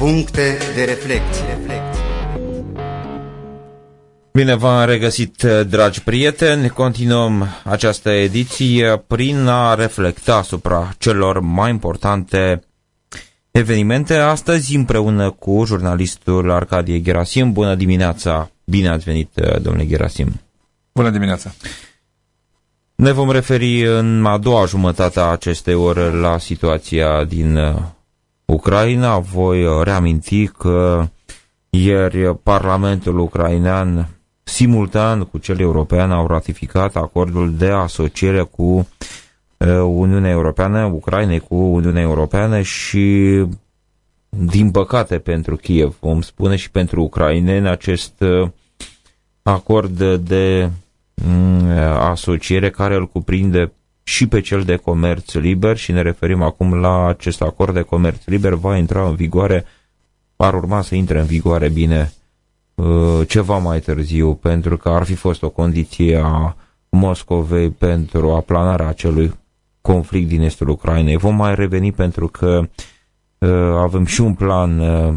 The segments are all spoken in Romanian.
Puncte de reflecție. Bine v-am regăsit, dragi prieteni. Continuăm această ediție prin a reflecta asupra celor mai importante evenimente. Astăzi împreună cu jurnalistul Arcadie Gerasim. Bună dimineața! Bine ați venit, domnule Gerasim! Bună dimineața! Ne vom referi în a doua jumătate a acestei ore la situația din uh, Ucraina. Voi uh, reaminti că ieri Parlamentul ucrainean simultan cu cel european au ratificat acordul de asociere cu uh, Uniunea Europeană, Ucrainei cu Uniunea Europeană și din păcate pentru Kiev, vom spune și pentru ucraineni, acest acord de Mm, asociere care îl cuprinde și pe cel de comerț liber și ne referim acum la acest acord de comerț liber, va intra în vigoare, ar urma să intre în vigoare bine uh, ceva mai târziu, pentru că ar fi fost o condiție a Moscovei pentru aplanarea acelui conflict din estul Ucrainei. Vom mai reveni pentru că uh, avem și un plan uh,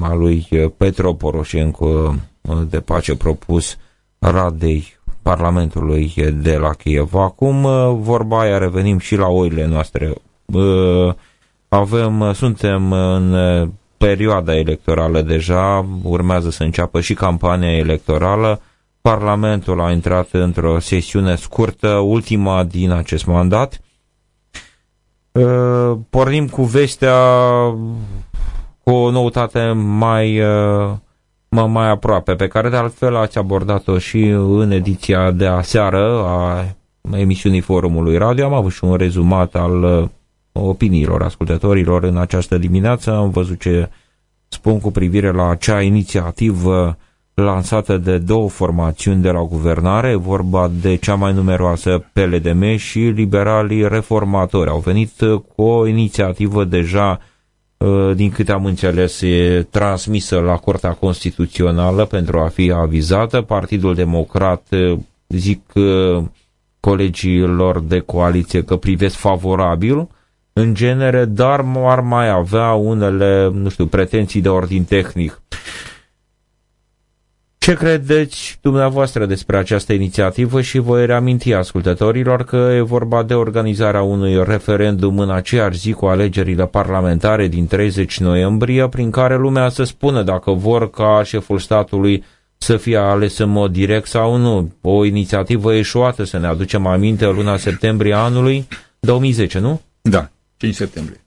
al lui Petro Poroșenko de pace propus Radei Parlamentului de la Kiev. Acum uh, vorba aia, revenim și la oile noastre. Uh, avem, uh, suntem în perioada electorală deja, urmează să înceapă și campania electorală. Parlamentul a intrat într-o sesiune scurtă, ultima din acest mandat. Pornim cu vestea cu o noutate mai mă mai aproape, pe care de altfel ați abordat-o și în ediția de aseară a emisiunii Forumului Radio. Am avut și un rezumat al uh, opiniilor ascultătorilor în această dimineață. Am văzut ce spun cu privire la acea inițiativă lansată de două formațiuni de la guvernare, vorba de cea mai numeroasă PLDM și liberalii reformatori. Au venit uh, cu o inițiativă deja Uh, din câte am înțeles, e transmisă la Curtea Constituțională pentru a fi avizată. Partidul Democrat, uh, zic uh, colegilor de coaliție că privesc favorabil, în genere, dar ar mai avea unele, nu știu, pretenții de ordin tehnic. Ce credeți dumneavoastră despre această inițiativă și voi reaminti ascultătorilor că e vorba de organizarea unui referendum în aceeași zi cu alegerile parlamentare din 30 noiembrie, prin care lumea să spună dacă vor ca șeful statului să fie ales în mod direct sau nu. O inițiativă eșuată, să ne aducem aminte, luna septembrie anului 2010, nu? Da, 5 septembrie.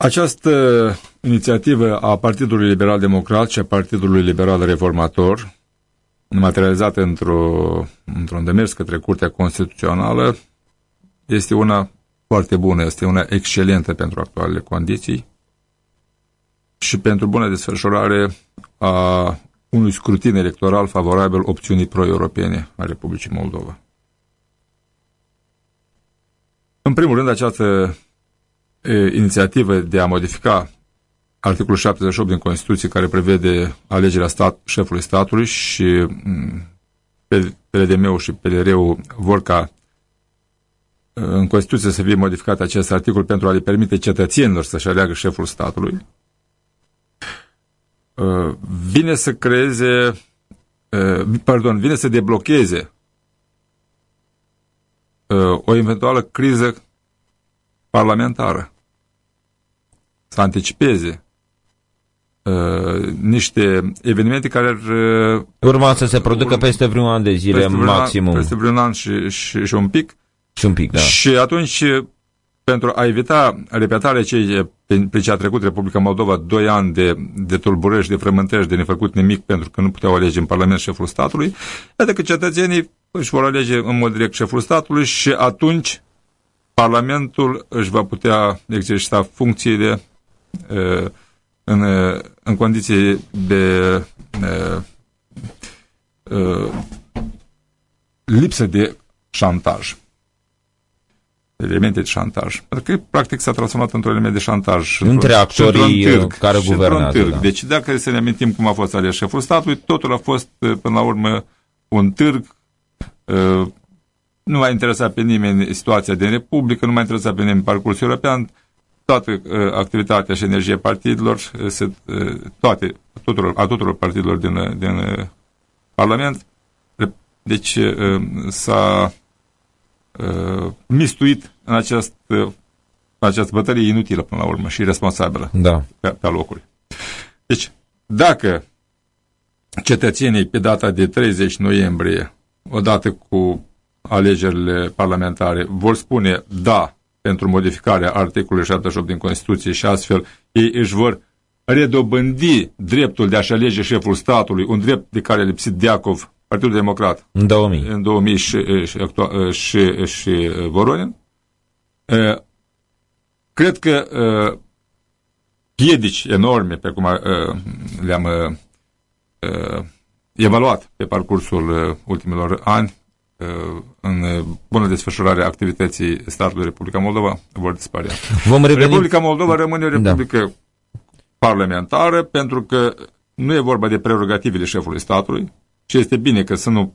Această inițiativă a Partidului Liberal Democrat și a Partidului Liberal Reformator, materializată într-o, într-un demers către Curtea Constituțională, este una foarte bună, este una excelentă pentru actualele condiții și pentru bună desfășurare a unui scrutin electoral favorabil opțiunii pro-europene a Republicii Moldova. În primul rând, această inițiativă de a modifica articolul 78 din Constituție care prevede alegerea stat, șefului statului și PLDM-ul și PLR-ul vor ca în Constituție să fie modificat acest articol pentru a le permite cetățenilor să-și aleagă șeful statului, vine să creeze, pardon, vine să deblocheze o eventuală criză parlamentară. Să anticipeze uh, niște evenimente care ar... Uh, Urma să se producă urma, peste vreun an de zile peste maximum. An, peste vreun an și, și, și un pic. Și un pic, da. Și atunci, pentru a evita repetarea cei pe ce a trecut Republica Moldova, doi ani de, de tulburări și de frământări de nefăcut nimic pentru că nu puteau alege în Parlament șeful statului, iată că cetățenii își vor alege în mod direct șeful statului și atunci Parlamentul își va putea exercita funcțiile în, în condiții de lipsă de șantaj. Elemente de șantaj. Pentru că, practic, s-a transformat într-un element de șantaj. Între actorii târg, care guvernează. Da. Deci, dacă să ne amintim cum a fost ales șeful statului, totul a fost, până la urmă, un târg nu mai interesa pe nimeni situația din Republică, nu mai interesa pe nimeni parcursul european, toată uh, activitatea și energia partidelor, se, toate, tuturor, a tuturor partidelor din, din Parlament. Deci s-a mistuit în această, în această bătălie inutilă până la urmă și responsabilă da. pe, pe locuri. Deci, dacă cetățenii pe data de 30 noiembrie, odată cu alegerile parlamentare, vor spune da pentru modificarea articolului 78 din Constituție și astfel ei își vor redobândi dreptul de a-și alege șeful statului, un drept de care a lipsit Deacov, Partidul Democrat, în 2000, în 2000 și, și, și, și Voronin, cred că piedici enorme, pe cum le-am evaluat pe parcursul ultimilor ani, în bună desfășurare a activității statului Republica Moldova vor dispărea. Vom reveni... Republica Moldova rămâne o da. republică da. parlamentară pentru că nu e vorba de prerogativele șefului statului și este bine că să nu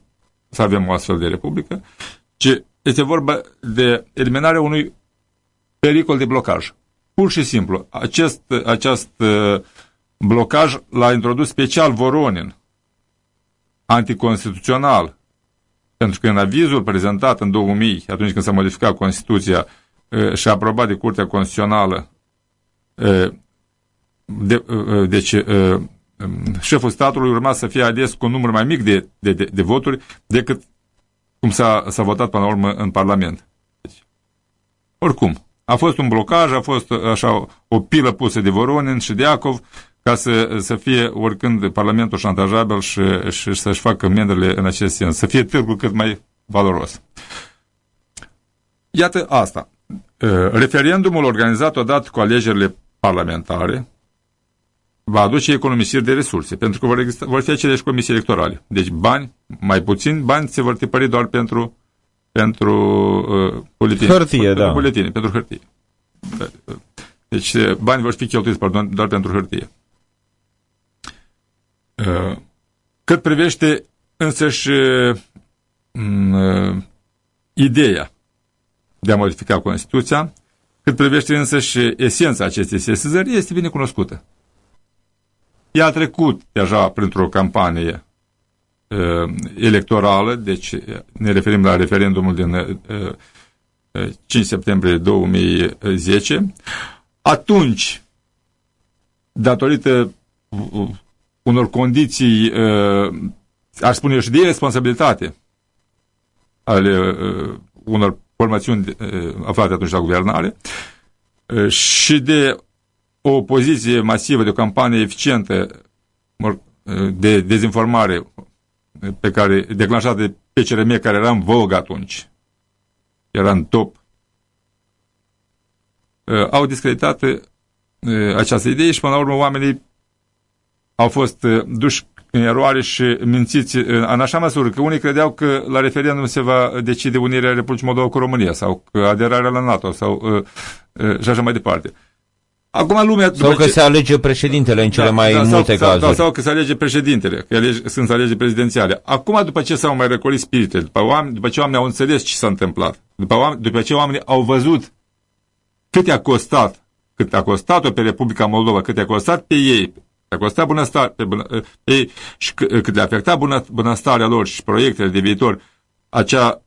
să avem o astfel de republică, ci este vorba de eliminarea unui pericol de blocaj. Pur și simplu, acest, acest blocaj l-a introdus special Voronin, anticonstituțional, pentru că în avizul prezentat în 2000, atunci când s-a modificat Constituția și aprobat de Curtea Constituțională, de, deci șeful statului urma să fie ales cu un număr mai mic de, de, de, de voturi decât cum s-a votat până la urmă în Parlament. Deci, oricum, a fost un blocaj, a fost așa o pilă pusă de Voronin și de Iacov ca să, să fie oricând Parlamentul șantajabil și, și să-și facă mendele în acest sens, să fie târgul cât mai valoros. Iată asta. Referendumul organizat odată cu alegerile parlamentare va aduce economisiri de resurse, pentru că vor, exista, vor fi aceleși comisii electorale. Deci bani, mai puțin bani se vor tipări doar pentru pentru uh, buletine. Hârtie, pentru, da. Buletine, pentru hârtie. Deci bani vor fi cheltuiți, pardon, doar pentru hârtie. Uh, cât privește însăși uh, ideea de a modifica Constituția, cât privește însăși esența acestei sesizări, este bine cunoscută. Ea a trecut deja printr-o campanie uh, electorală, deci ne referim la referendumul din uh, 5 septembrie 2010. Atunci, datorită unor condiții, uh, aș spune și de responsabilitate ale uh, unor formațiuni uh, aflate atunci la guvernare uh, și de o opoziție masivă, de o campanie eficientă uh, de dezinformare pe care, declanșată de PCRM, care era în vogă atunci, era în top, uh, au discreditat uh, această idee și până la urmă oamenii au fost uh, duși în eroare și mințiți în așa măsură că unii credeau că la referendum se va decide unirea Republicii Moldova cu România sau că aderarea la NATO sau uh, uh, și așa mai departe. Acum lumea... Sau că ce... se alege președintele în cele da, mai da, multe sau, cazuri. Sau, sau că se alege președintele, că alege, sunt alege prezidențiale. Acum, după ce s-au mai recolit spiritele, după, oameni, după ce oamenii au înțeles ce s-a întâmplat, după, oameni, după ce oamenii au văzut cât i-a costat, cât a costat-o pe Republica Moldova, cât i-a costat pe ei, a costat bunăstare pe, bună, pe ei și cât le-a afectat bună, bunăstarea lor și proiectele de viitor, acea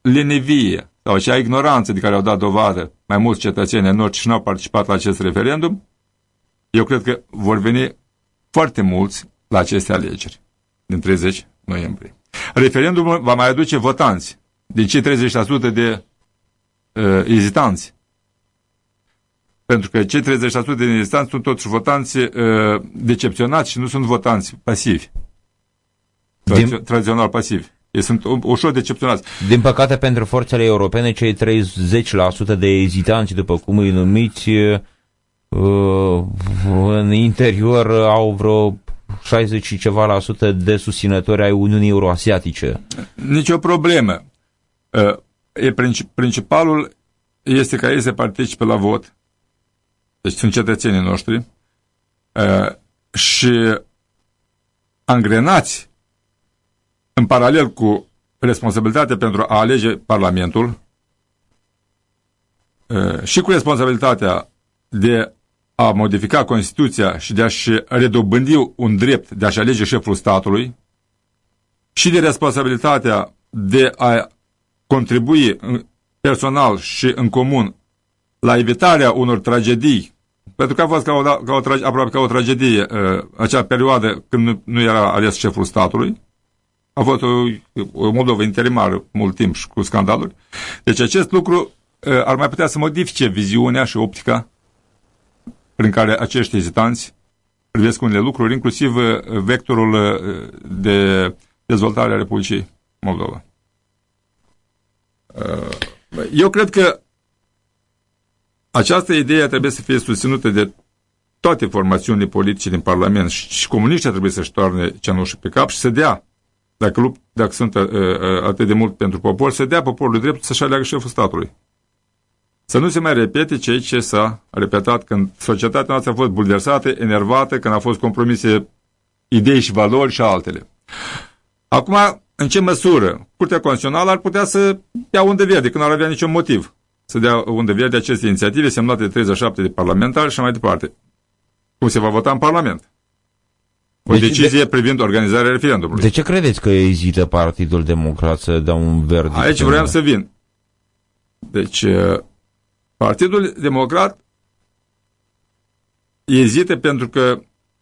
lenevie sau acea ignoranță de care au dat dovadă mai mulți cetățeni în nord și nu au participat la acest referendum, eu cred că vor veni foarte mulți la aceste alegeri din 30 noiembrie. Referendumul va mai aduce votanți din cei 30% de uh, ezitanți. Pentru că cei 30% din ezitanți sunt toți votanți uh, decepționați și nu sunt votanți pasivi. Din... Tradițional pasivi. Ei sunt ușor decepționați. Din păcate, pentru forțele europene, cei 30% de ezitanți, după cum îi numiți, uh, în interior au vreo 60 și ceva la sută de susținători ai Uniunii Euroasiatice. Nici o problemă. Uh, e principalul este ca ei să participe la vot. Deci sunt cetățenii noștri. Uh, și angrenați în paralel cu responsabilitatea pentru a alege Parlamentul, și cu responsabilitatea de a modifica Constituția și de a-și redobândi un drept de a-și alege șeful statului și de responsabilitatea de a contribui personal și în comun la evitarea unor tragedii, pentru că a fost ca o, ca o, aproape ca o tragedie uh, acea perioadă când nu, nu era ales șeful statului, a fost o, o Moldovă interimară mult timp și cu scandaluri. Deci acest lucru uh, ar mai putea să modifice viziunea și optica prin care acești ezitanți privesc unele lucruri, inclusiv uh, vectorul uh, de dezvoltare a Republicii Moldova. Uh, eu cred că această idee trebuie să fie susținută de toate formațiunile politice din Parlament și, și comuniștii trebuie să-și toarne cenușă pe cap și să dea, dacă, lupt, dacă sunt uh, uh, atât de mult pentru popor, să dea poporului drept să-și aleagă șeful statului. Să nu se mai repete ceea ce s-a repetat când societatea noastră a fost bulversată, enervată, când a fost compromise idei și valori și altele. Acum, în ce măsură Curtea Constituțională ar putea să ia unde verde, când nu ar avea niciun motiv să dea unde verde aceste inițiative semnate de 37 de parlamentari și mai departe. Cum se va vota în Parlament? O deci, decizie de, privind organizarea referendumului. De ce credeți că ezită Partidul Democrat să dea un verde? Aici vreau să vin. Deci, uh, Partidul Democrat ezită pentru că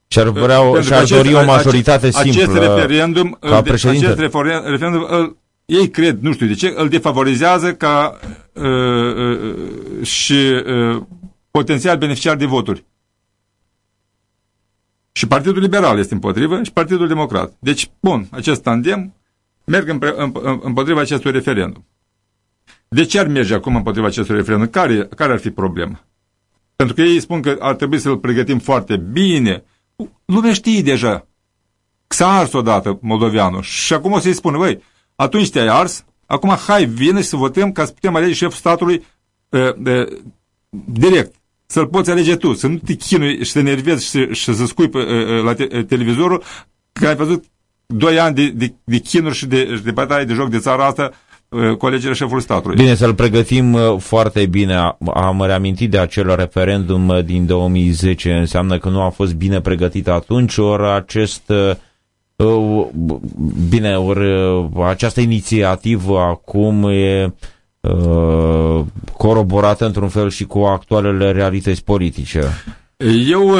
și-ar, vrea, și-ar dori o majoritate acest, simplă acest referendum, ca președinte. Acest referendum îl, ei cred, nu știu de ce, îl defavorizează ca uh, uh, și uh, potențial beneficiar de voturi. Și Partidul Liberal este împotrivă și Partidul Democrat. Deci, bun, acest tandem merg împre, împotriva acestui referendum. De ce ar merge acum împotriva acestui referendum? Care, care ar fi problema? Pentru că ei spun că ar trebui să-l pregătim foarte bine, lumea știe deja. S-a ars odată moldoveanul și acum o să-i spună, băi, atunci te-ai ars, acum hai, vine și să votăm ca să putem alege șeful statului uh, uh, direct. Să-l poți alege tu, să nu te chinui și să nervezi și, și să scui pe, uh, la te, televizorul, că ai văzut doi ani de, de, de chinuri și de, de bătaie de joc de țara asta Uh, cu alegerea șefului statului. Bine, să-l pregătim uh, foarte bine. Am reamintit de acel referendum uh, din 2010. Înseamnă că nu a fost bine pregătit atunci, ori acest bine, ori această inițiativă acum e coroborată într-un fel și cu actualele realități politice. Eu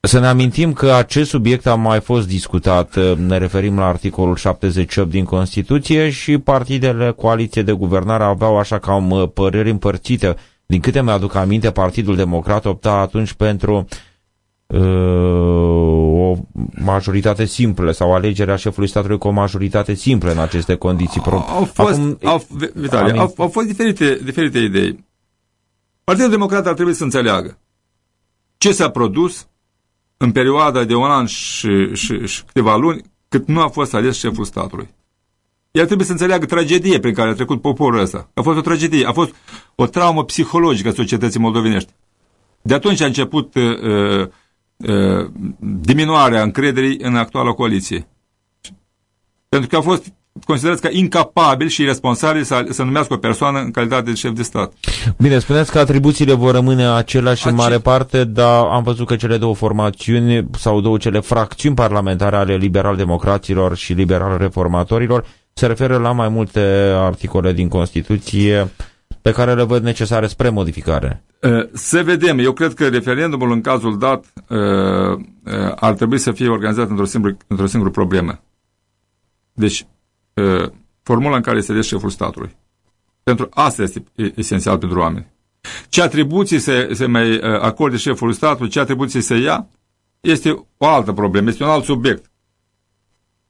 să ne amintim că acest subiect a mai fost discutat, ne referim la articolul 78 din Constituție și partidele coaliție de guvernare aveau așa cam păreri împărțite. Din câte mi-aduc aminte, Partidul Democrat opta atunci pentru uh, o majoritate simplă sau alegerea șefului statului cu o majoritate simplă în aceste condiții. Au fost, Acum, au, Vitalie, au, au fost diferite, diferite idei. Partidul Democrat ar trebui să înțeleagă ce s-a produs în perioada de un an și, și, și câteva luni, cât nu a fost ales șeful statului. El trebuie să înțeleagă tragedie prin care a trecut poporul ăsta. A fost o tragedie, a fost o traumă psihologică a societății moldovenești. De atunci a început uh, uh, diminuarea încrederii în actuala coaliție. Pentru că a fost considerați ca incapabil și irresponsabil să, să numească o persoană în calitate de șef de stat. Bine, spuneți că atribuțiile vor rămâne aceleași Ace... în mare parte, dar am văzut că cele două formațiuni sau două cele fracțiuni parlamentare ale liberal-democraților și liberal-reformatorilor se referă la mai multe articole din Constituție pe care le văd necesare spre modificare. Să vedem. Eu cred că referendumul în cazul dat ar trebui să fie organizat într-o singură, într singură problemă. Deci, Uh, formula în care se dă șeful statului. Pentru asta este esențial pentru oameni. Ce atribuții se, se mai uh, acorde șeful statului, ce atribuții se ia, este o altă problemă, este un alt subiect.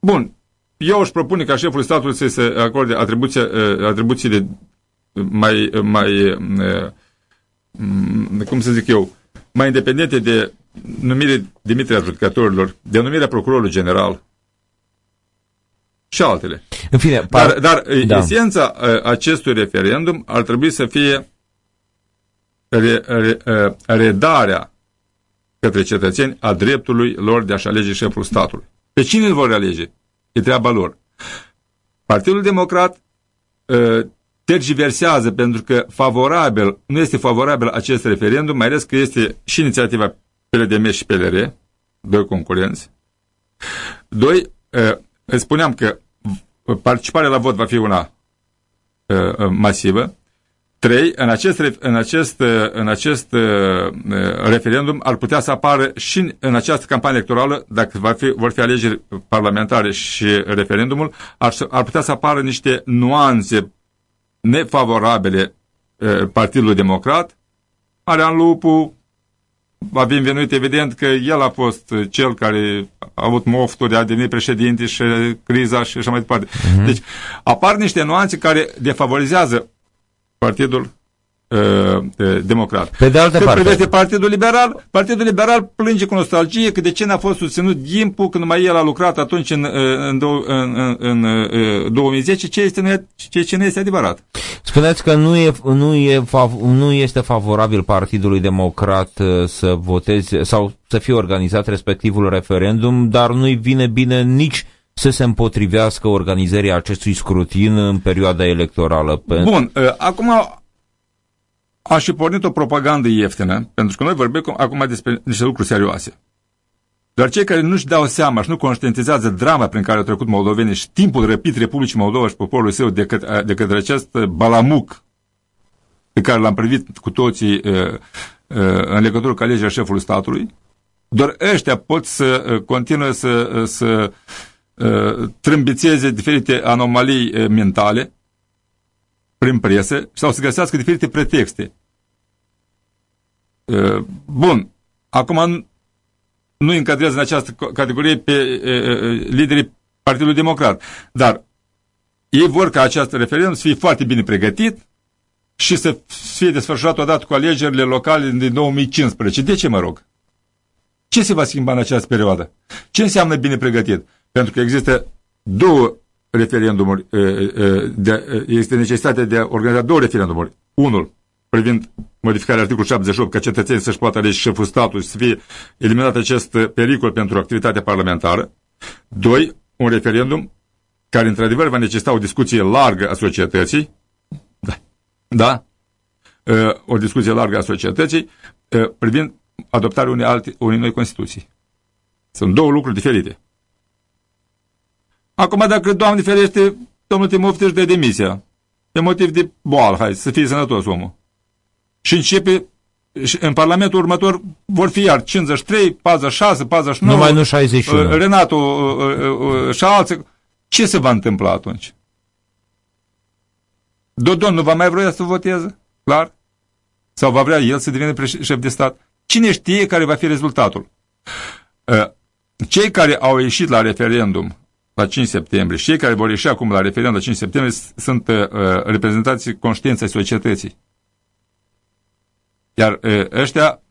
Bun, eu își propune ca șeful statului să se acorde atribuții, uh, atribuțiile mai, mai cum să zic eu, mai independente de numire demiterea judecătorilor, de numirea procurorului general, și altele. În fine, par... Dar, dar da. esența acestui referendum ar trebui să fie re, re, redarea către cetățeni a dreptului lor de a-și alege șeful statului. Pe cine îl vor alege? E treaba lor. Partidul Democrat tergiversează pentru că favorabil, nu este favorabil acest referendum, mai ales că este și inițiativa PLDM și PLR, doi concurenți. Doi, spuneam că participarea la vot va fi una masivă. Trei, în acest, în acest, în acest referendum ar putea să apară și în această campanie electorală, dacă va fi, vor fi alegeri parlamentare și referendumul, ar, ar putea să apară niște nuanțe nefavorabile Partidului Democrat, Arian Lupu, avem venit evident că el a fost cel care a avut moftul de a deveni președinte și criza și așa mai departe. Uh mhm. -huh. Deci apar niște nuanțe care defavorizează partidul Uh, uh, democrat. Pe de altă Cât parte. privește Partidul Liberal, Partidul Liberal plânge cu nostalgie că de ce n-a fost susținut Gimpu când mai el a lucrat atunci în, uh, în, în, în, în 2010, ce, este, ce, ce nu este adevărat. Spuneți că nu, e, nu, e, nu este favorabil Partidului Democrat să voteze sau să fie organizat respectivul referendum, dar nu-i vine bine nici să se împotrivească organizării acestui scrutin în perioada electorală. Bun, acum a și pornit o propagandă ieftină, pentru că noi vorbim acum despre niște lucruri serioase. Doar cei care nu-și dau seama și nu conștientizează drama prin care au trecut moldovenii și timpul răpit Republicii Moldova și poporul său de, către, de către acest balamuc pe care l-am privit cu toții uh, uh, în legătură cu alegerea șefului statului, doar ăștia pot să uh, continue să, să trâmbițeze diferite anomalii mentale prin presă sau să găsească diferite pretexte. Bun, acum nu încadrează în această categorie pe liderii Partidului Democrat, dar ei vor ca acest referendum să fie foarte bine pregătit și să fie desfășurat odată cu alegerile locale din 2015. De ce mă rog? Ce se va schimba în această perioadă? Ce înseamnă bine pregătit? Pentru că există două referendumuri, de, este necesitatea de a organiza două referendumuri. Unul privind modificarea articolului 78 ca cetățenii să-și poată alege șeful statului și să fie eliminat acest pericol pentru activitatea parlamentară. Doi, un referendum care într-adevăr va necesita o discuție largă a societății, da, da? o discuție largă a societății privind adoptarea unei, alte, unei noi Constituții. Sunt două lucruri diferite. Acum, dacă, Doamne ferește, domnul Timofte își dă demisia, pe motiv de boală, hai, să fie sănătos omul. Și începe, și în Parlamentul următor vor fi iar 53, 46, 49, Numai nu 61. Renato uh, uh, uh, și alții. Ce se va întâmpla atunci? Dodon nu va mai vrea să voteze? Clar? Sau va vrea el să devină șef de stat? Cine știe care va fi rezultatul? Cei care au ieșit la referendum la 5 septembrie și cei care vor ieși acum la referendum la 5 septembrie sunt uh, reprezentanții conștiinței societății. Iar uh, ăștia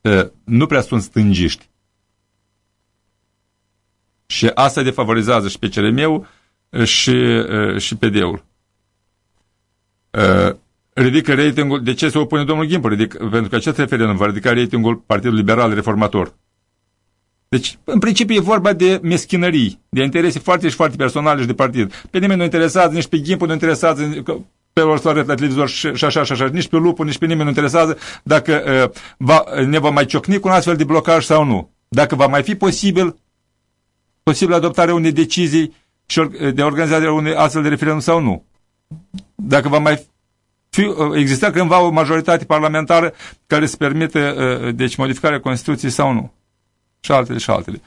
uh, nu prea sunt stângiști. Și asta defavorizează și pe CRM-ul și, uh, și PD-ul. Uh, ridică ratingul, de ce se opune domnul Gimpu? Ridic, pentru că acest referendum va ridica ratingul Partidului Liberal Reformator. Deci, în principiu, e vorba de meschinării, de interese foarte și foarte personale și de partid. Pe nimeni nu interesează, nici pe Gimpu nu interesează, pe Orsoare la televizor și așa și așa, nici pe Lupu, nici pe nimeni nu interesează dacă uh, va, ne va mai ciocni cu un astfel de blocaj sau nu. Dacă va mai fi posibil, posibil adoptarea unei decizii și de organizare a unei astfel de referendum sau nu. Dacă va mai fi, uh, exista cândva o majoritate parlamentară care să permite uh, deci modificarea Constituției sau nu și altele și altele.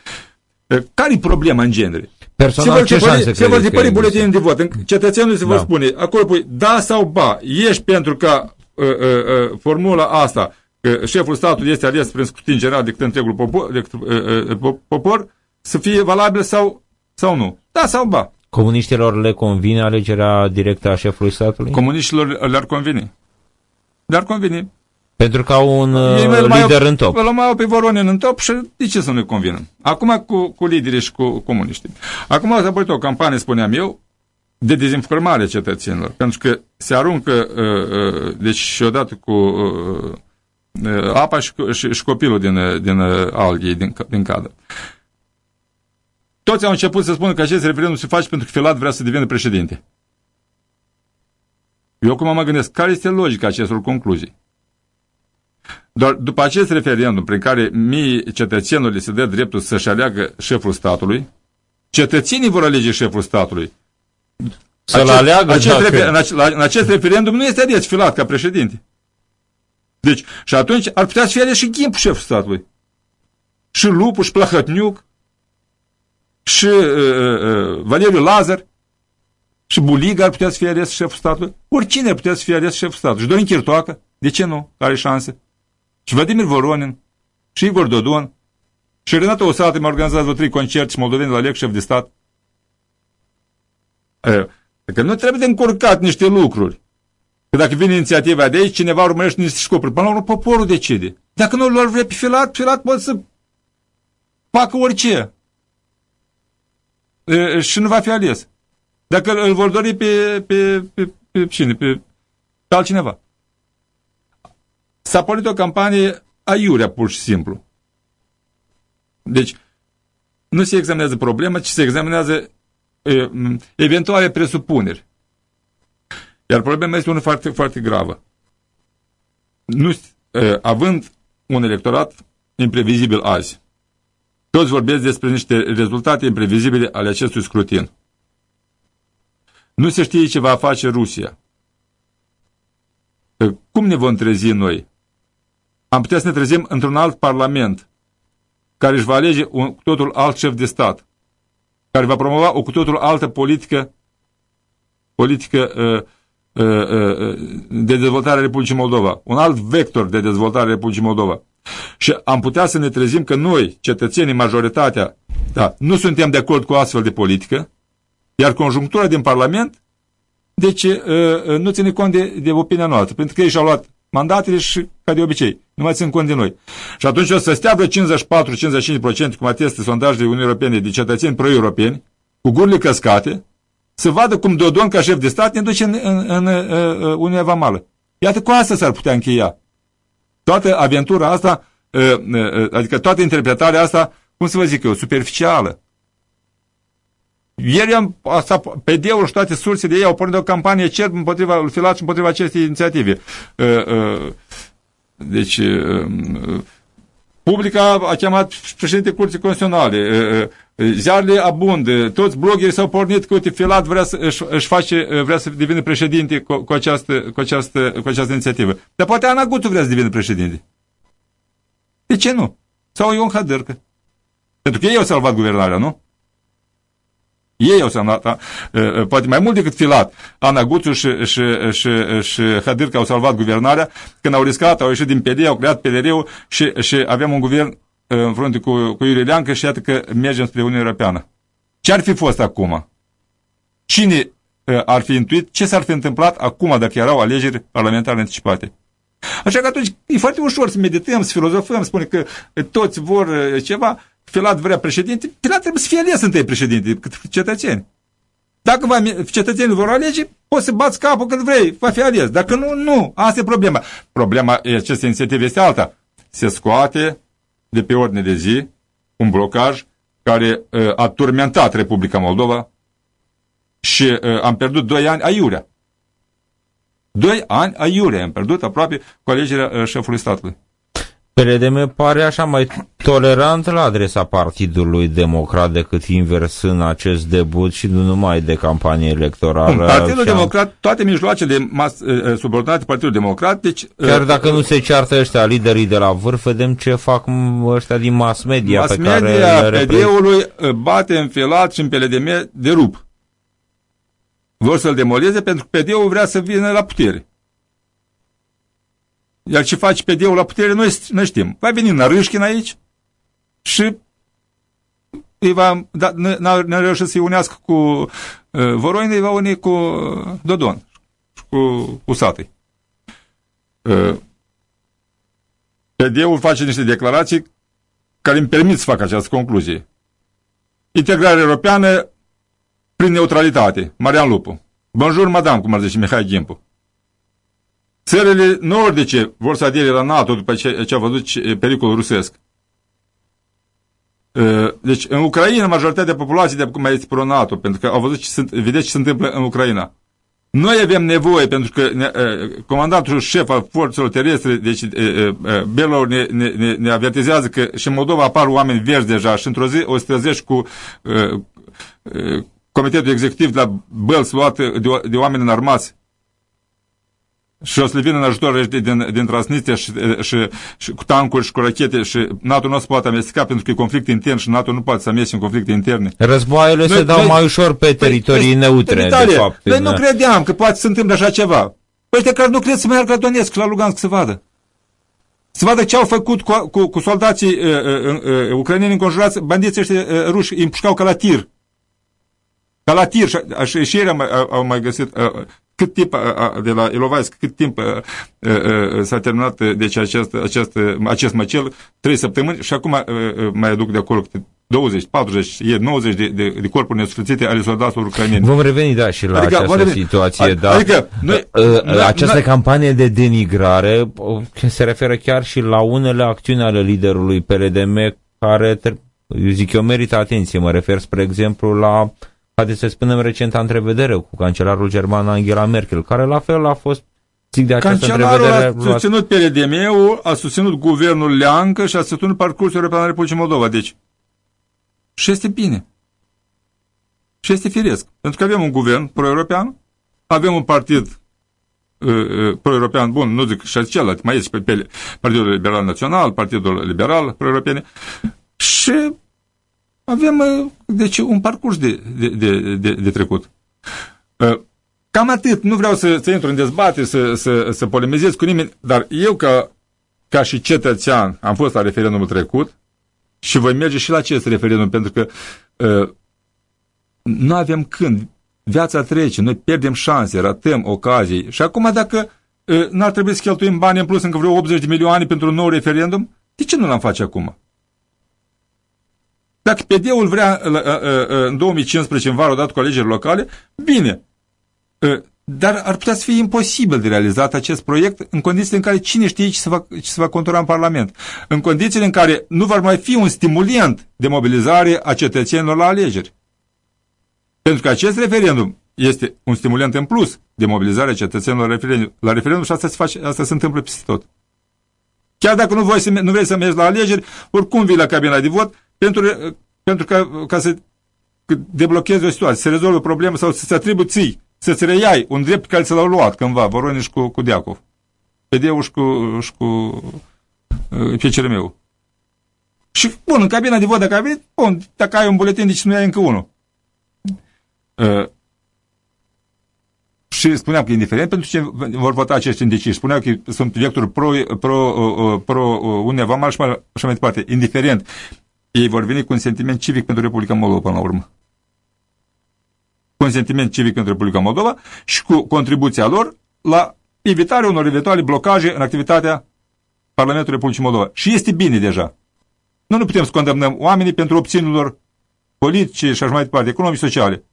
Care e problema în genere? Personal, se vor, ce se vor tipări buletinul de vot. Cetățenul se da. vor spune, acolo pui da sau ba, ești pentru ca uh, uh, uh, formula asta, că șeful statului este ales prin scrutin general de către întregul popor, de, uh, uh, popor, să fie valabil sau, sau nu. Da sau ba. Comuniștilor le convine alegerea directă a șefului statului? Comuniștilor le-ar conveni. Le-ar conveni. Pentru că au un Ei, uh, lider au, în top. Îl mai au pe Voronin în top și de ce să nu-i convină? Acum cu, cu liderii și cu comuniștii. Acum a apărut o campanie, spuneam eu, de dezinformare cetățenilor. Pentru că se aruncă, uh, uh, deci și odată cu uh, uh, apa și, și, și copilul din, uh, din uh, alghii, din, din cadă. Toți au început să spună că acest referendum se face pentru că Filat vrea să devină președinte. Eu acum mă gândesc, care este logica acestor concluzii? Doar după acest referendum prin care mii cetățenilor se dă dreptul să-și aleagă șeful statului, cetățenii vor alege șeful statului. Să-l aleagă acest, dacă... refer, în, acest, în acest referendum nu este desfilat ca președinte. Deci, și atunci ar putea să fie ales și Ghimpul șeful statului. Și Lupu, și Plahătniuc, și uh, uh, Valeriu Lazar, și Buliga ar putea să fie ales șeful statului. Oricine ar putea să fie ales șeful statului. Și Dorin Chirtoacă, de ce nu? Are șanse. Și Vladimir Voronin, și Igor Dodon, și Renata Osate mi-a organizat vreo trei concerte și moldoveni la leg șef de stat. Că nu trebuie de încurcat niște lucruri. Că dacă vine inițiativa de aici, cineva urmărește niște scopuri. Până la urmă, poporul decide. Dacă nu l-ar vrea pe filat, filat poate să facă orice. E, și nu va fi ales. Dacă îl vor dori pe, pe, pe, pe cine? Pe, pe altcineva. S-a pornit o campanie aiurea, pur și simplu. Deci, nu se examinează problema, ci se examinează e, eventuale presupuneri. Iar problema este una foarte, foarte gravă. Nu, e, având un electorat imprevizibil azi, toți vorbesc despre niște rezultate imprevizibile ale acestui scrutin. Nu se știe ce va face Rusia. Cum ne vom trezi noi? Am putea să ne trezim într-un alt parlament care își va alege un cu totul alt șef de stat, care va promova o cu totul altă politică, politică uh, uh, uh, de dezvoltare a Republicii Moldova, un alt vector de dezvoltare a Republicii Moldova. Și am putea să ne trezim că noi, cetățenii, majoritatea, da, nu suntem de acord cu astfel de politică, iar conjunctura din Parlament, deci uh, uh, nu ține cont de, de opinia noastră, pentru că ei și-au luat mandatele și, ca de obicei, nu mai țin cont de noi. Și atunci o să stea vreo 54-55%, cum atestă sondajele Uniunii Europene de cetățeni pro-europeni, cu gurile căscate, să vadă cum Dodon, ca șef de stat, ne duce în, în, în, în uh, Uniunea Vamală. Iată cu asta s-ar putea încheia. Toată aventura asta, adică toată interpretarea asta, cum să vă zic eu, superficială. Ieri am, asta, PD-ul și toate sursele ei au pornit o campanie cer împotriva lui Filat și împotriva acestei inițiative. Uh, uh, deci, uh, Publica a chemat președinte Curții Constituționale, ziarele abund, toți bloggerii s-au pornit că, uite, Filat vrea să, își, își face, vrea să devină președinte cu, cu, această, cu, această, cu această inițiativă. Dar poate Ana Gutu vrea să devină președinte. De ce nu? Sau Ion Hadărcă. Pentru că ei au salvat guvernarea, nu? Ei au semnat, poate mai mult decât Filat. Ana Guțu și, și, și, și Hadârca au salvat guvernarea. Când au riscat, au ieșit din PD, au creat PDR-ul și, și avem un guvern în frunte cu, cu Iurie Leancă și iată că mergem spre Uniunea Europeană. Ce ar fi fost acum? Cine ar fi intuit ce s-ar fi întâmplat acum dacă erau alegeri parlamentare anticipate? Așa că atunci e foarte ușor să medităm, să filozofăm, spune că toți vor ceva, Filat vrea președinte, Filat trebuie să fie ales întâi președinte decât cetățeni. Dacă va, cetățenii vor alege, poți să bați capul când vrei, va fi ales. Dacă nu, nu. Asta e problema. Problema acestei inițiative este alta. Se scoate de pe ordine de zi un blocaj care uh, a turmentat Republica Moldova și uh, am pierdut doi ani aiurea. Doi ani aiurea am pierdut aproape cu alegerea uh, șefului statului. PLDM pare așa mai tolerant la adresa Partidului Democrat decât invers în acest debut și nu numai de campanie electorală. Partidul Democrat, toate mijloacele mas, subordonate Partidului Democrat, deci... Chiar dacă nu se ceartă ăștia liderii de la vârf, vedem ce fac ăștia din mass media mass pe media care PD-ului bate înfilat și în PLDM de rup. Vor să-l demoleze pentru că PD-ul vrea să vină la putere. Iar ce face PD-ul la putere, noi, noi știm. Va veni Nărâșchin aici și îi va, da, n-a reușit să-i unească cu uh, Voroin, îi va uni cu Dodon și cu, cu Satei. Uh, PD-ul face niște declarații care îmi permit să fac această concluzie. Integrarea europeană prin neutralitate. Marian Lupu. Bonjour, madame, cum ar zice Mihai Gimpu. Țările nordice vor să adere la NATO după ce, ce a văzut pericolul rusesc. Deci, în Ucraina, majoritatea populației de acum mai este pro-NATO, pentru că au văzut ce sunt, vedeți ce se întâmplă în Ucraina. Noi avem nevoie, pentru că ne, uh, comandantul șef al forțelor terestre, deci uh, uh, Belor ne, ne, ne avertizează că și în Moldova apar oameni verzi deja și într-o zi o să trezești cu uh, uh, comitetul executiv de la Bălți luat de, de oameni înarmați și o să le vină în ajutor din, din Transnistria și, și, și cu tancuri și cu rachete și NATO nu se poate amesteca pentru că e conflict intern și NATO nu poate să amestece în conflicte interne. Războaiele noi, se dau noi, mai ușor pe teritorii noi, neutre, Italia, de fapt. Noi nu credeam că poate să se întâmple așa ceva. Păi ăștia care nu cred să meargă la Donetsk, la Lugansk să vadă. Să vadă ce au făcut cu, cu, cu soldații uh, uh, uh, ucraineni înconjurați, bandiții ăștia uh, ruși îi împușcau ca la tir. Ca la tir și, și ei au, au mai găsit uh, cât timp de la Ilovaisk, cât timp s-a terminat deci acest, acest, acest măcel, trei săptămâni și acum mai aduc de acolo 20, 40, e 90 de, de, de corpuri nesuflețite ale soldaților ucraineni. Vom reveni, da, și la adică, această reveni, situație, da. Adică, noi, această noi, campanie de denigrare se referă chiar și la unele acțiuni ale liderului PLDM care, eu zic eu, merită atenție. Mă refer, spre exemplu, la Haideți să spunem recenta întrevedere cu cancelarul german Angela Merkel, care la fel a fost zic de această Cancelarul a susținut PRDM-ul, a susținut guvernul Leancă și a susținut parcursul european al Republicii Moldova. Deci, și este bine. Și este firesc. Pentru că avem un guvern pro-european, avem un partid uh, uh, pro-european, bun, nu zic și celălalt, mai este pe, pe Partidul Liberal Național, Partidul Liberal pro-european, și avem uh, deci, un parcurs de, de, de, de, de trecut. Uh, cam atât. Nu vreau să, să intru în dezbate, să, să, să polemizez cu nimeni, dar eu ca, ca și cetățean am fost la referendumul trecut și voi merge și la acest referendum, pentru că uh, nu avem când. Viața trece, noi pierdem șanse, ratăm ocazii. Și acum dacă uh, n-ar trebui să cheltuim bani în plus încă vreo 80 de milioane pentru un nou referendum, de ce nu l-am face acum? Dacă PD-ul vrea în 2015, în vară, odată cu alegeri locale, bine. Dar ar putea să fie imposibil de realizat acest proiect în condițiile în care cine știe ce se va, ce se va contura în Parlament. În condițiile în care nu va mai fi un stimulent de mobilizare a cetățenilor la alegeri. Pentru că acest referendum este un stimulent în plus de mobilizare a cetățenilor la referendum, la referendum și asta se, face, asta se întâmplă peste tot. Chiar dacă nu, voi să, nu vrei să mergi la alegeri, oricum vii la cabina de vot, pentru, pentru ca, ca să deblochezi o situație, să rezolvi o problemă sau să-ți atribui ții, să-ți reiai un drept care ți l-au luat cândva, Voroniș cu, cu Deacov. Pe Deu și cu, și cu uh, pe CRM-ul. Și, bun, în cabina de vot, dacă ai venit, bun, dacă ai un buletin, deci nu ai încă unul. Uh, și spuneam că e indiferent pentru ce vor vota acești indeciși. Spuneam că sunt vectori pro, pro, uh, uh pro uh, Uniunea și așa mai departe. Indiferent ei vor veni cu un sentiment civic pentru Republica Moldova până la urmă. Cu un sentiment civic pentru Republica Moldova și cu contribuția lor la evitarea unor eventuale blocaje în activitatea Parlamentului Republicii Moldova. Și este bine deja. Nu ne putem să condamnăm oamenii pentru opțiunilor politice și așa mai departe, economice, sociale.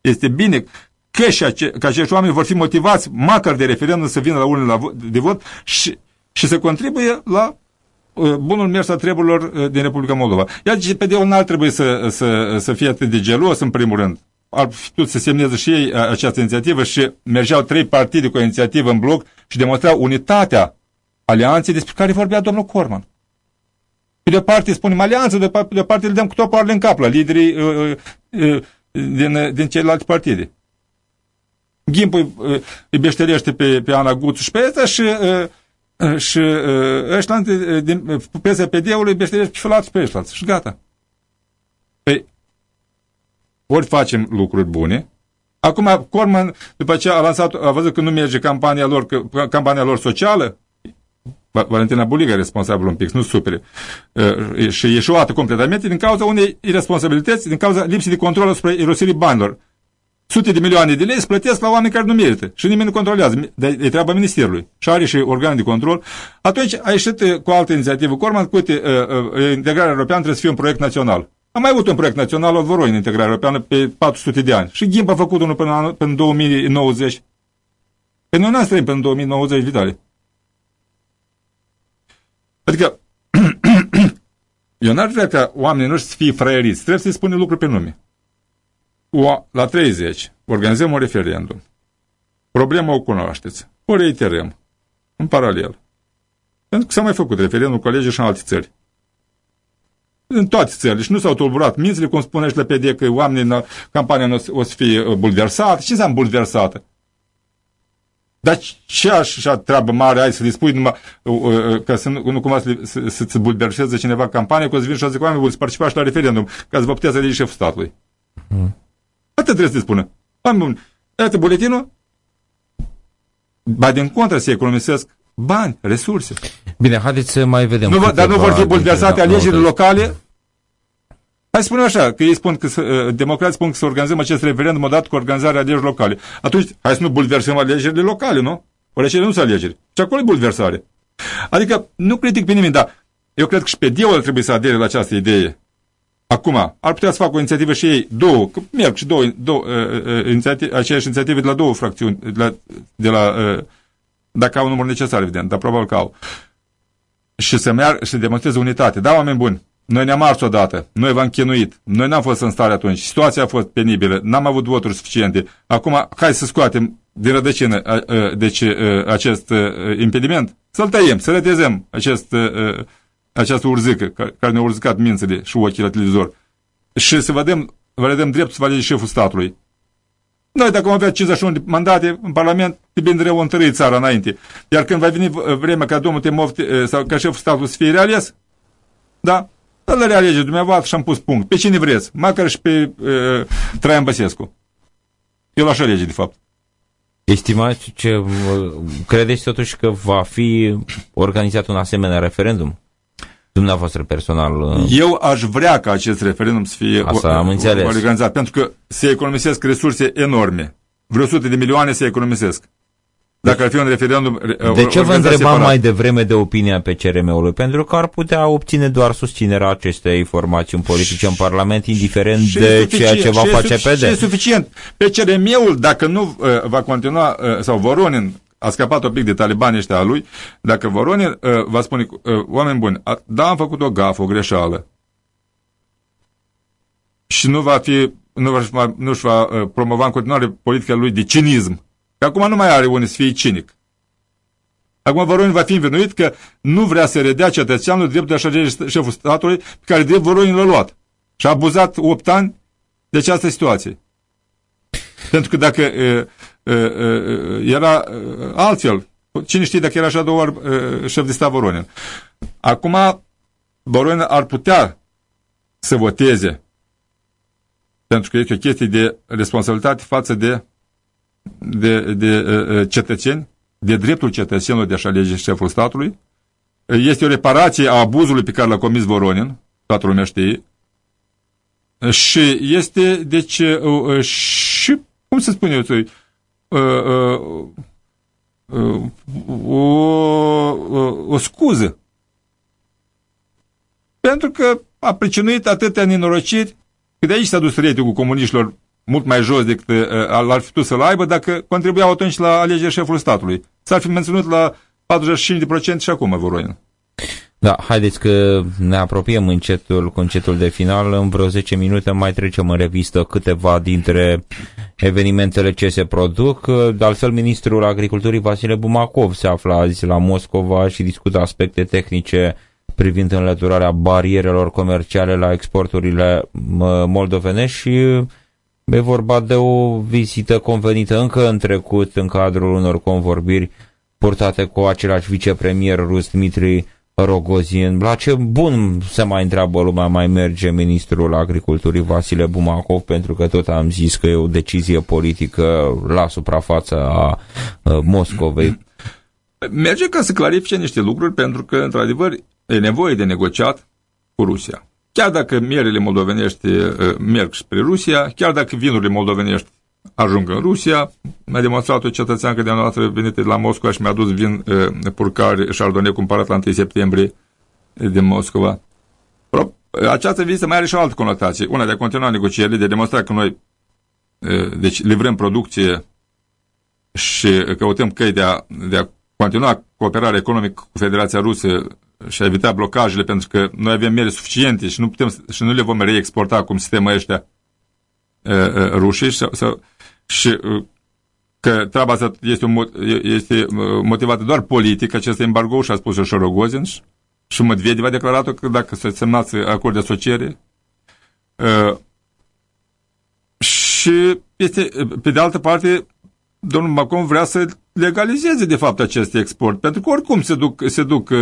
Este bine că, și ace că acești oameni vor fi motivați, măcar de referendum, să vină la urnele de vot și, și să contribuie la Uh, bunul mers a treburilor uh, din Republica Moldova. Iar CPD-ul n-ar trebui să, să, să fie atât de gelos, în primul rând. Ar fi putut să semneze și ei uh, această inițiativă și mergeau trei partide cu o inițiativă în bloc și demonstrau unitatea alianței despre care vorbea domnul Corman. Pe de o parte spunem alianță, de, de o parte le dăm cu topoarele în cap la liderii uh, uh, din, din celelalte partide. Ghimpul uh, îi beșterește pe, pe Ana Guțu și pe asta și uh, și ăștia din PSD-ului beșteresc pe filați pe ăștia și gata. Păi, ori facem lucruri bune, Acum Corman, după ce a lansat, a văzut că nu merge campania lor, că, campania lor socială, Valentina Buliga e responsabil un pic, nu supere, uh, și ieșuată completamente din cauza unei irresponsabilități, din cauza lipsii de control asupra irosirii banilor sute de milioane de lei se plătesc la oameni care nu merită și nimeni nu controlează. De, e treaba Ministerului și are și organe de control. Atunci a ieșit uh, cu altă inițiativă. Corman, cu uite, uh, uh, integrarea europeană trebuie să fie un proiect național. Am mai avut un proiect național, o voroi în integrarea europeană pe 400 de ani. Și Ghimp a făcut unul până, anul, până 2090. Pe noi n-am până 2090, Vitale. Adică, eu n-ar vrea ca oamenii noștri să fie fraieriți. Trebuie să-i spune lucruri pe nume la 30 organizăm un referendum. Problema o cunoașteți. O reiterăm. În paralel. Pentru că s-a mai făcut referendum cu alegeri și în alte țări. În toate țările. Și nu s-au tulburat mințile, cum spune și la PD, că oamenii în campania o să fie uh, bulversată. Ce înseamnă bulversată? Dar ce așa treabă mare ai să le spui numai, uh, uh, ca să nu, nu cumva să, să, să-ți bulverseze cineva campania, că o să vin și o să zic, oameni buni, să participați la referendum, ca să vă puteți alege șeful statului. Mm. Atât trebuie să spună. Oameni buni, iată buletinul, ba din contră se economisesc bani, resurse. Bine, haideți să mai vedem. Nu, dar nu vor fi bulversate alegerile locale? Hai să spunem așa, că ei spun că, uh, democrații spun că să organizăm acest referendum odată cu organizarea alegerilor locale. Atunci, hai să nu bulversăm alegerile locale, nu? Alegerile nu sunt alegeri. Și acolo e bulversare. Adică, nu critic pe nimeni, dar eu cred că și pe Dio trebuie să adere la această idee. Acum, ar putea să facă o inițiativă și ei, două, că merg și două, două uh, uh, inițiative, aceeași inițiative de la două fracțiuni, de la, de la uh, dacă au număr necesar, evident, dar probabil că au. Și să meargă și să demonstreze unitate. Da, oameni buni, noi ne-am ars odată, noi v-am chinuit, noi n-am fost în stare atunci, situația a fost penibilă, n-am avut voturi suficiente. Acum, hai să scoatem din rădăcină deci, acest impediment, să-l tăiem, să retezăm acest, această urzică care ne-a urzicat mințele și ochii la televizor și să vedem, vedem drept să valide șeful statului. Noi, dacă vom avea 51 de mandate în Parlament, de bine rău întărâi țara înainte. Iar când va veni vremea ca domnul Temov sau ca șeful statului să fie reales, da, îl realege dumneavoastră și am pus punct. Pe cine vreți, măcar și pe uh, Traian Băsescu. El așa alege, de fapt. Estimați ce credeți totuși că va fi organizat un asemenea referendum? Dumneavoastră personal. Eu aș vrea ca acest referendum să fie Asta am înțeles. organizat, pentru că se economisesc resurse enorme. Vreo sute de milioane se economisesc. Dacă ar fi un referendum De ce vă întrebam mai devreme de opinia pe CRM-ului? Pentru că ar putea obține doar susținerea acestei formațiuni politice în Parlament, indiferent și de ceea ce va face PD. Și e suficient. Pe CRM-ul, dacă nu uh, va continua, uh, sau Voronin, a scăpat un pic de talibani ăștia a lui, dacă Voronin uh, va spune, uh, oameni buni, a, da, am făcut o gafă, o greșeală, și nu va fi, nu va, nu va uh, promova în continuare politica lui de cinism, Că acum nu mai are unde să fie cinic. Acum Voronin va fi învinuit că nu vrea să redea cetățeanul dreptul de a șerge șeful statului pe care drept Voronin l-a luat. Și a abuzat 8 ani de această situație. Pentru că dacă e, e, e, era altfel, cine știe dacă era așa două ori șef de stat Voronin. Acum Voronin ar putea să voteze pentru că e o chestie de responsabilitate față de de, de uh, cetățeni, de dreptul cetățenilor de a-și alege șeful statului. Este o reparație a abuzului pe care l-a comis Voronin, toată lumea știe, și este, deci, uh, și, cum se spune, uh, o, o scuză. Pentru că a pricinuit atâtea nenorociri, că de aici s-a dus cu comuniștilor mult mai jos decât uh, l-ar fi putut să-l aibă dacă contribuiau atunci la alegerea șefului statului. S-ar fi menționat la 45% și acum Voronin. Da, haideți că ne apropiem încetul cu încetul de final. În vreo 10 minute mai trecem în revistă câteva dintre evenimentele ce se produc. De altfel, ministrul agriculturii Vasile Bumacov se află azi la Moscova și discută aspecte tehnice privind înlăturarea barierelor comerciale la exporturile moldovenești și E vorba de o vizită convenită încă în trecut în cadrul unor convorbiri purtate cu același vicepremier rus Dmitri Rogozin. La ce bun se mai întreabă lumea, mai merge ministrul agriculturii Vasile Bumacov, pentru că tot am zis că e o decizie politică la suprafața a Moscovei. Merge ca să clarifice niște lucruri, pentru că, într-adevăr, e nevoie de negociat cu Rusia. Chiar dacă mierele moldovenești uh, merg spre Rusia, chiar dacă vinurile moldovenești ajung în Rusia, mi-a demonstrat o cetățeancă de-a noastră venită de la Moscova și mi-a dus vin uh, purcare Chardonnay cumpărat la 1 septembrie din Moscova. Această vizită mai are și o altă conotație. Una de a continua negocierile, de a demonstra că noi uh, deci livrăm producție și căutăm căi de a, de a continua cooperarea economică cu Federația Rusă și a evita blocajele, pentru că noi avem mere suficiente și nu, putem, și nu le vom reexporta cum sistemul ăștia uh, uh, rușiși sau, sau, și uh, că treaba asta este, este motivată doar politic, acest embargo, și a spus și Rogozin, și Medvedev a declarat că dacă se semnați acord de asociere. Uh, și este, pe de altă parte, domnul Macron vrea să legalizeze de fapt acest export, pentru că oricum se duc, se duc uh,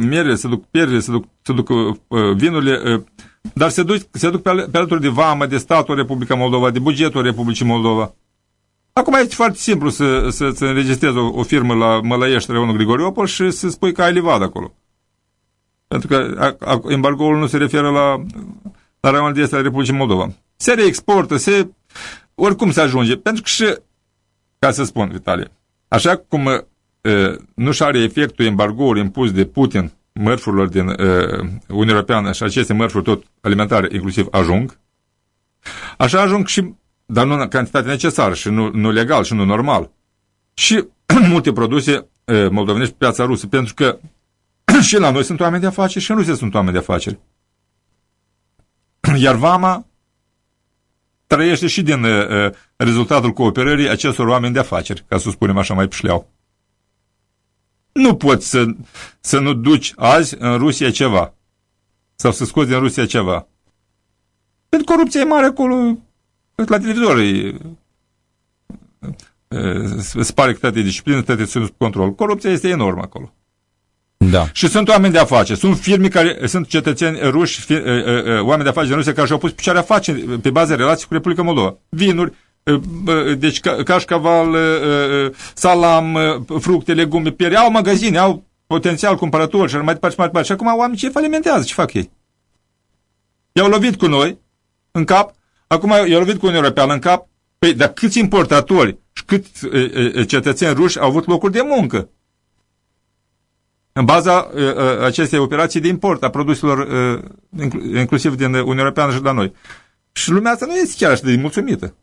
merele, se duc pierile, se duc, se duc uh, vinurile, uh, dar se duc, se duc pe, pe alături de vamă, de statul Republica Moldova, de bugetul Republicii Moldova. Acum este foarte simplu să, să, să înregistrezi o, o firmă la Mălăiești, Reonul Grigoriopol și să spui că ai livad acolo. Pentru că embargoul nu se referă la, la raionul de est al Republicii Moldova. Se reexportă, se, oricum se ajunge. Pentru că și, ca să spun, Vitalie, așa cum uh, nu și are efectul embargoului impus de Putin mărfurilor din uh, Uniunea Europeană și aceste mărfuri tot alimentare inclusiv ajung, așa ajung și, dar nu în cantitate necesară și nu, nu legal și nu normal. Și multe produse uh, moldovenești pe piața rusă, pentru că și la noi sunt oameni de afaceri și în Rusia sunt oameni de afaceri. Iar Vama trăiește și din uh, rezultatul cooperării acestor oameni de afaceri, ca să spunem așa mai pișleau. Nu poți să, să nu duci azi în Rusia ceva. Sau să scoți din Rusia ceva. Pentru corupția e mare acolo, la televizor e, se pare că toate discipline, toate sunt sub control. Corupția este enormă acolo. Da. Și sunt oameni de afaceri, sunt firme care sunt cetățeni ruși, fi, uh, uh, oameni de afaceri în Rusia care și-au pus picioare afaceri pe bază relații cu Republica Moldova. Vinuri, uh, deci cașcaval, salam, fructe, legume, piere, au magazine, au potențial cumpărător și mai departe și mai departe. Și acum oamenii ce falimentează, ce fac ei? I-au lovit cu noi în cap, acum i-au lovit cu Uniunea Europeană în cap, păi, dar câți importatori și câți cetățeni ruși au avut locuri de muncă? în baza uh, uh, acestei operații de import a produselor, uh, inclusiv din Uniunea Europeană și de la noi. Și lumea asta nu este chiar așa de mulțumită.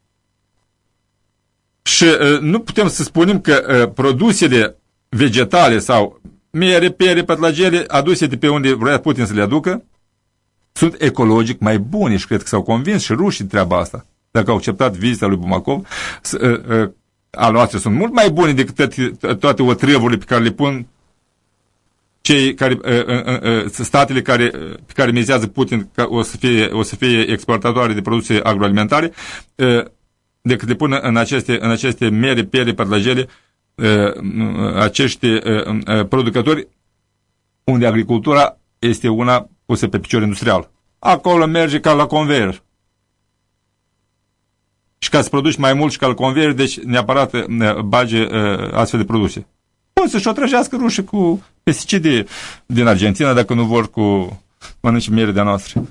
Și uh, nu putem să spunem că uh, produsele vegetale sau mere, pere, pătlagele aduse de pe unde vrea Putin să le aducă, sunt ecologic mai bune și cred că s-au convins și rușii treaba asta. Dacă au acceptat vizita lui Bumakov, uh, uh, ale noastre sunt mult mai bune decât toate, toate otrăvurile pe care le pun cei care, statele care, pe care mizează Putin că o să fie, o să fie exportatoare de produse agroalimentare, decât le pună în aceste, în aceste mere, pere, părlăjele, acești producători unde agricultura este una pusă pe picior industrial. Acolo merge ca la conveier. Și ca să produci mai mult și ca la conveier, deci neapărat bage astfel de produse pot să-și o trăjească rușii cu pesticide din Argentina dacă nu vor cu mănânci miere de noastră.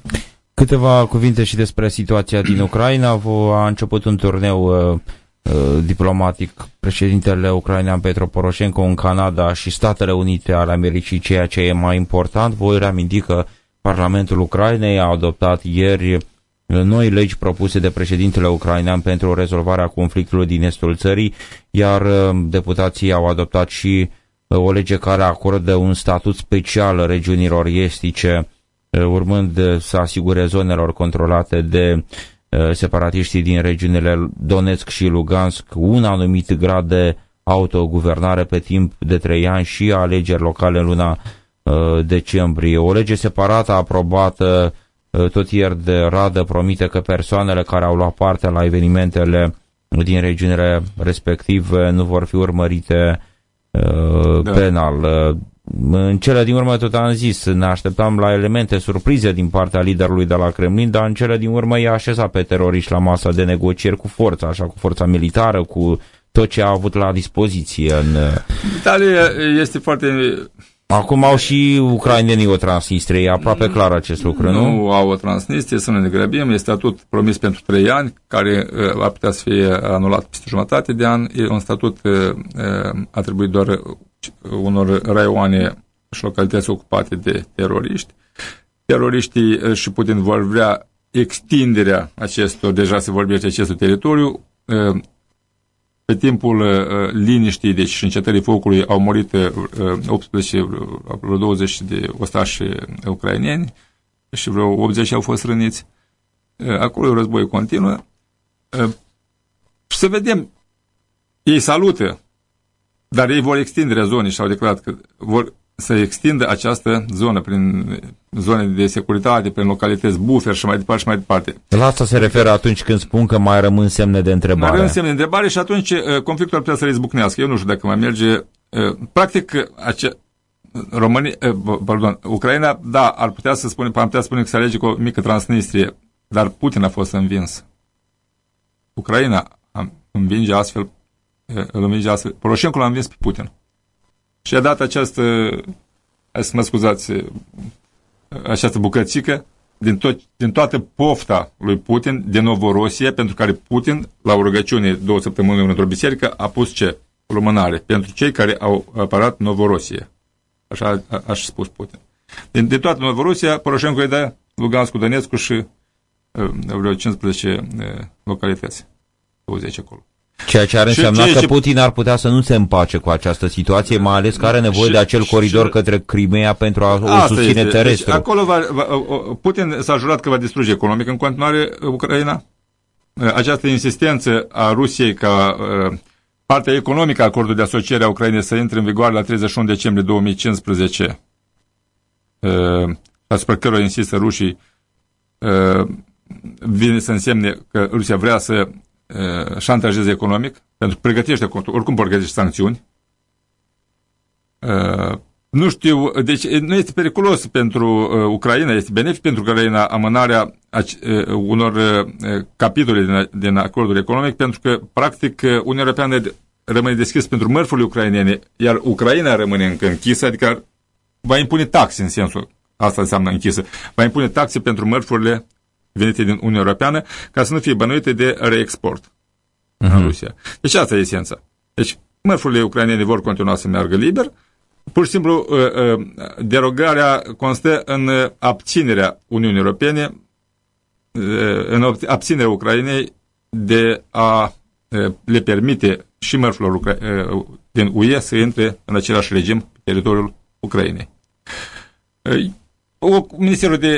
Câteva cuvinte și despre situația din Ucraina. A început un turneu uh, uh, diplomatic președintele ucrainean Petro Poroșenko în Canada și Statele Unite ale Americii, ceea ce e mai important. Voi reaminti că Parlamentul Ucrainei a adoptat ieri noi legi propuse de președintele ucrainean pentru rezolvarea conflictului din estul țării, iar uh, deputații au adoptat și uh, o lege care acordă un statut special regiunilor estice, uh, urmând să asigure zonelor controlate de separatiștii din regiunile Donetsk și Lugansk un anumit grad de autoguvernare pe timp de trei ani și alegeri locale în luna decembrie. O lege separată aprobată Uh, tot ieri de radă promite că persoanele care au luat parte la evenimentele din regiunile respective nu vor fi urmărite uh, da. penal. Uh, în cele din urmă tot am zis, ne așteptam la elemente surprize din partea liderului de la Kremlin, dar în cele din urmă i-a așezat pe teroriști la masa de negocieri cu forța, așa cu forța militară, cu tot ce a avut la dispoziție. În... Italia este foarte Acum au și ucrainenii o Transnistrie, e aproape mm. clar acest lucru, nu? Nu au o Transnistrie, să ne grăbim, este statut promis pentru trei ani, care uh, ar putea să fie anulat peste jumătate de an, e un statut uh, uh, atribuit doar unor raioane și localități ocupate de teroriști. Teroriștii și Putin vor vrea extinderea acestor, deja se vorbește acestui teritoriu, pe timpul uh, liniștii, deci și încetării focului, au murit uh, 18, vreo 20 de ostași ucraineni și vreo 80 au fost răniți. Uh, acolo e război continuă. Uh, să vedem ei salută, dar ei vor extindere zonei și au declarat că vor să extindă această zonă prin zone de securitate, prin localități buffer și mai departe și mai departe. La asta se referă atunci când spun că mai rămân semne de întrebare. Mai rămân semne de întrebare și atunci uh, conflictul ar putea să izbucnească. Eu nu știu dacă mai merge. Uh, practic, ace, România, uh, pardon, Ucraina, da, ar putea să spune, ar putea spune că se alege cu o mică Transnistrie, dar Putin a fost învins. Ucraina învinge astfel, îl învinge astfel. Poroșencu l-a învins pe Putin. Și a dat această, hai să mă scuzați, această bucățică din, tot, din toată pofta lui Putin de Novorosie, pentru care Putin, la o rugăciune două săptămâni într-o biserică, a pus ce? Lumânare. Pentru cei care au apărat Novorosie. Așa a, a spus Putin. Din, de toată Novorosia, Poroșencu îi dă Luganscu, Donetscu și uh, vreo 15 uh, localități. 20 acolo. Ceea ce ar însemna că Putin ar putea să nu se împace cu această situație, mai ales că are nevoie și, de acel coridor și, către Crimea pentru a o susține este. Deci, terestru. Deci, acolo va, va, Putin s-a jurat că va distruge economic în continuare Ucraina. Această insistență a Rusiei ca uh, partea economică a acordului de asociere a Ucrainei să intre în vigoare la 31 decembrie 2015, uh, asupra cărora insistă rușii, uh, vine să însemne că Rusia vrea să Uh, șantajeze economic, pentru că pregătește, oricum pregătește sancțiuni. Uh, nu știu, deci nu este periculos pentru uh, Ucraina, este benefic pentru Ucraina amânarea unor capitole din, din acordul economic, pentru că, practic, Uniunea Europeană rămâne deschis pentru mărfurile ucrainene, iar Ucraina rămâne încă închisă, adică va impune taxe în sensul, asta înseamnă închisă, va impune taxe pentru mărfurile venite din Uniunea Europeană ca să nu fie bănuite de reexport uh-huh. în mhm. Rusia. Deci asta e esența. Deci mărfurile ucrainene vor continua să meargă liber, pur și simplu uh, uh, derogarea constă în abținerea Uniunii Europene, uh, în abținerea Ucrainei de a le permite și mărfurilor din UE să intre în același regim pe teritoriul Ucrainei. Ministerul de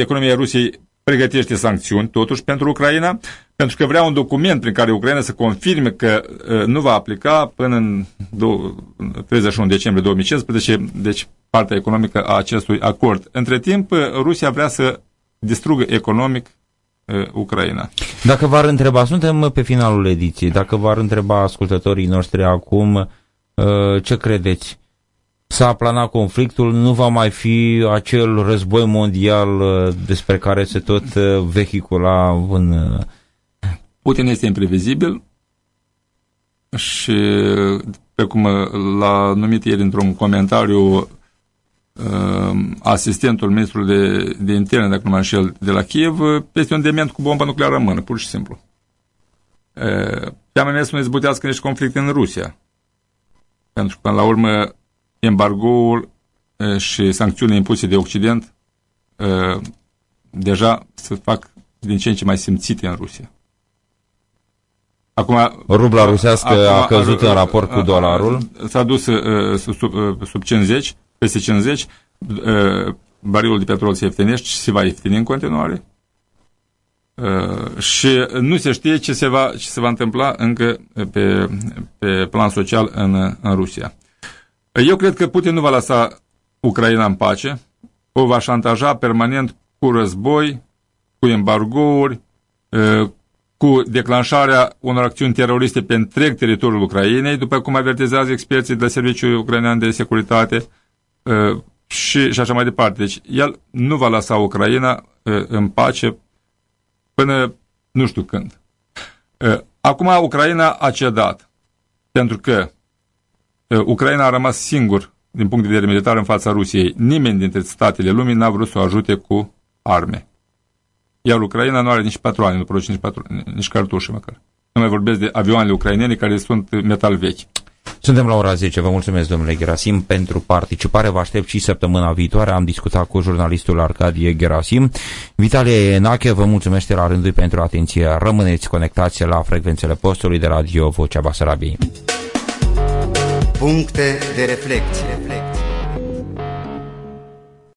Economie a Rusiei pregătește sancțiuni totuși pentru Ucraina, pentru că vrea un document prin care Ucraina să confirme că uh, nu va aplica până în 31 decembrie 2015, deci partea economică a acestui acord. Între timp, Rusia vrea să distrugă economic uh, Ucraina. Dacă v-ar întreba, suntem pe finalul ediției, dacă v-ar întreba ascultătorii noștri acum, uh, ce credeți? S-a aplanat conflictul, nu va mai fi acel război mondial uh, despre care se tot uh, vehicula în... Uh, Putin este imprevizibil și, pe cum l-a numit el într-un comentariu asistentul ministrului de, de interne, dacă nu mă înșel, de la Kiev, este un dement cu bombă nucleară în mână, pur și simplu. Pe să nu izbutească niște conflicte în Rusia. Pentru că, până la urmă, embargoul și sancțiunile impuse de Occident deja se fac din ce în ce mai simțite în Rusia. Acum, Rubla rusească acum, a căzut a, în raport cu dolarul. S-a dus uh, sub, uh, sub 50, peste 50, uh, barilul de petrol se ieftinește și se va ieftini în continuare. Uh, și nu se știe ce se va, ce se va întâmpla încă pe, pe plan social în, în Rusia. Eu cred că Putin nu va lăsa Ucraina în pace, o va șantaja permanent cu război, cu embargouri, cu declanșarea unor acțiuni teroriste pe întreg teritoriul Ucrainei, după cum avertizează experții de Serviciul Ucrainean de Securitate și, și așa mai departe. Deci el nu va lăsa Ucraina în pace până nu știu când. Acum Ucraina a cedat, pentru că Ucraina a rămas singur din punct de vedere militar în fața Rusiei. Nimeni dintre statele lumii n-a vrut să o ajute cu arme. Iar Ucraina nu are nici patroane, nu produce nici, patru, nici cartușe măcar. Nu mai vorbesc de avioanele ucrainene care sunt metal vechi. Suntem la ora 10. Vă mulțumesc, domnule Gerasim, pentru participare. Vă aștept și săptămâna viitoare. Am discutat cu jurnalistul Arcadie Gerasim. Vitalie Enache vă mulțumesc la rândul pentru atenție. Rămâneți conectați la frecvențele postului de radio Vocea Basarabiei. Puncte de reflecție.